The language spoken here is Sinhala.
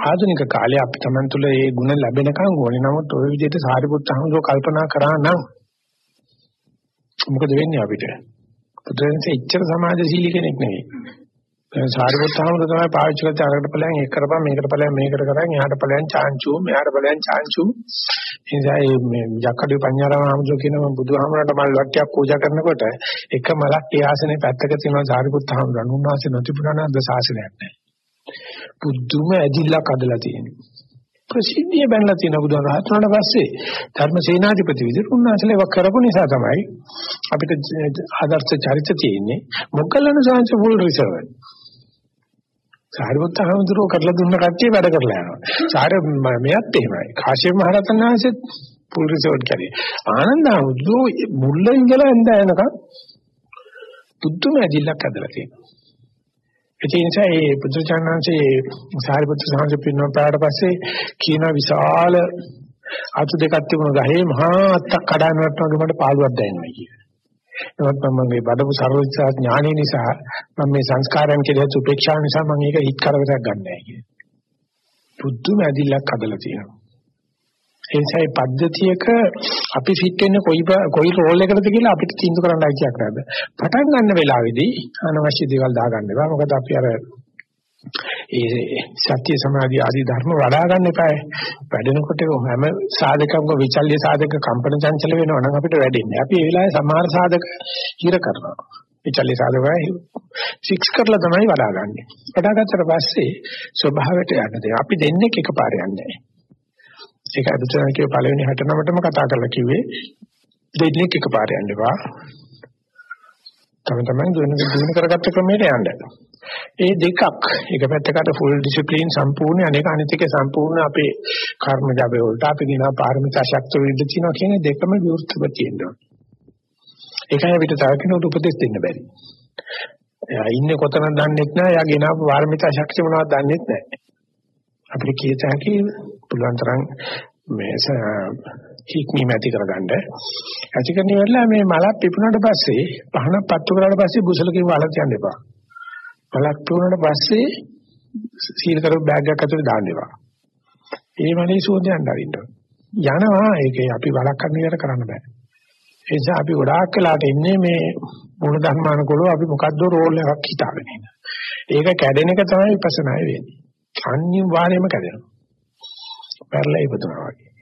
ආධුනික කාලේ අපි Taman තුල ඒ ಗುಣ ලැබෙනකන් ඕනේ. නමුත් ওই විදිහට සාරිපුත්ත හමුදෝ කල්පනා කරා නම් මොකද වෙන්නේ අපිට? පුදුරෙන්සේ ඉච්ඡර සමාජශීලී කෙනෙක් නෙවෙයි. සාරිපුත්ත හමුදෝ තමයි පාවිච්චි කරලා අරකට ඵලයන් එක කරපන් මේකට ඵලයන් මේකට කරන් එහාට ඵලයන් චාන්චු මෙහාට ඵලයන් චාන්චු. එනිසා මේ යක්කඩේ පඤ්ඤාරාම හමුදෝ කියන බුදුහාමරට මල් වට්ටියක් පූජා කරනකොට එක මලක් ඒ ආසනේ පැත්තක තියෙනවා සාරිපුත්ත හමුදෝ. උන්වහන්සේ නොතිබුණා නම් අද ශාසනයක් නැහැ. පුදුම ඇදිල්ලක් අදලා තියෙනවා. ප්‍රසිද්ධිය බැලලා තියෙන බුදුන් රහතුනට පස්සේ ධර්ම සේනාධිපති විදිහට උන්වහන්සේලා ඒක කරපු නිසා තමයි අපිට ආදර්ශ චරිත තියෙන්නේ. මොකලන සංස ෆුල් රිසර්ව්. සාරිපුත්ත හමුදුරෝ කරලා දුන්න කට්ටිය වැඩ කරලා යනවා. සාර මෙයත් එහෙමයි. කාශ්‍යප මහ රහතන් වහන්සේත් ෆුල් රිසර්ව් කරේ. ආනන්ද හමුදුරෝ මුල්ල ඉඳලා එඳ එනකම් පුදුම ඇදිල්ලක් අදලා තියෙනවා. ඒ නිසා මේ පුදුචානන්සේ සාරිපුත්‍ර සාංශ පින්නන පාඩ පස්සේ කියන විශාල අතු දෙකක් තිබුණ ගහේ මහා අත්තක් කඩනවට වගේ මට පාළුවක් දැනෙනවා කියලා. ඒවත් මම මේ බඩපු සර්වඥා ඥානය නිසා මම මේ සංස්කාරයන් කෙරෙහි උපේක්ෂාව නිසා මම ඒක හිත් කරදරයක් ගන්නෑ කියලා. පුදුම ඇදිල්ලක් හදලා තියෙනවා. ඒ නිසා මේ පද්ධතියක අපි ෆිට වෙන්නේ කොයි කොයි රෝල් එකකටද කියලා අපිට තීන්දුව කරන්න අයිතියක් නැහැ. පටන් ගන්න වෙලාවේදී අනවශ්‍ය දේවල් දාගන්න එපා. මොකද අපි අර ඒ සත්‍ය සමාධි ආදී ධර්ම වඩා ගන්න එපා. වැඩෙනකොට හැම සාධකයක්ම විචල්්‍ය සාධක කම්පන චංචල වෙනවා නම් අපිට වැඩෙන්නේ. අපි ඒ වෙලාවේ සමහර සාධක හිර කරනවා. විචල්්‍ය සාධකයි ෆික්ස් කරලා තමයි වඩා ගන්නෙ. වඩා ගත්තට පස්සේ ස්වභාවයට යන්නේ. අපි දෙන්නේ එකපාර යන්නේ නැහැ. ඒක අදුතන කිය පළවෙනි 69ටම කතා කරලා කිව්වේ දෙන්නේ එකපාර යන්න එපා. තම තමයි දුවන දුවන කරගත්ත ක්‍රමයට යන්න. ඒ දෙකක් එක පැත්තකට ෆුල් ඩිසිප්ලින් සම්පූර්ණ අනේක අනිත් එක සම්පූර්ණ අපේ කර්ම ජබේ වලට අපි දිනා පාරමිතා ශක්තිය විරුද්ධ තියෙනවා කියන දෙකම විවෘතව තියෙනවා. ඒකයි අපිට තව කෙනෙකුට උපදෙස් දෙන්න බැරි. එයා ඉන්නේ කොතනද දන්නෙත් නැහැ. එයා ගෙනාවු පාරමිතා ශක්තිය මොනවද දන්නෙත් නැහැ. අපිට කීත හැකි පුළුවන් තරම් මේ හික්මීම ඇති කරගන්න. ඇති කරන ඉවරලා මේ මලක් පිපුණාට පස්සේ පහන පත්තු කරාට පස්සේ බුසලකින් වල තියන්න එපා. මලක් පිපුණාට පස්සේ සීල් කරපු බෑග් එකක් ඇතුලේ දාන්න එපා. ඒ මලේ සෝදයන් අරින්න. යනවා ඒකේ අපි වලක් කරන්න ඉවර කරන්න බෑ. ඒ නිසා අපි ගොඩාක් වෙලාට ඉන්නේ මේ මොන ධර්මානුකූලව අපි මොකද්ද රෝල් එකක් හිතාගෙන ඉන්න. ඒක කැඩෙන එක තමයි විපස්සනාය වෙන්නේ. අනිවාර්යයෙන්ම කැඩෙනවා. පෙරලා ඉපදුනා වගේ.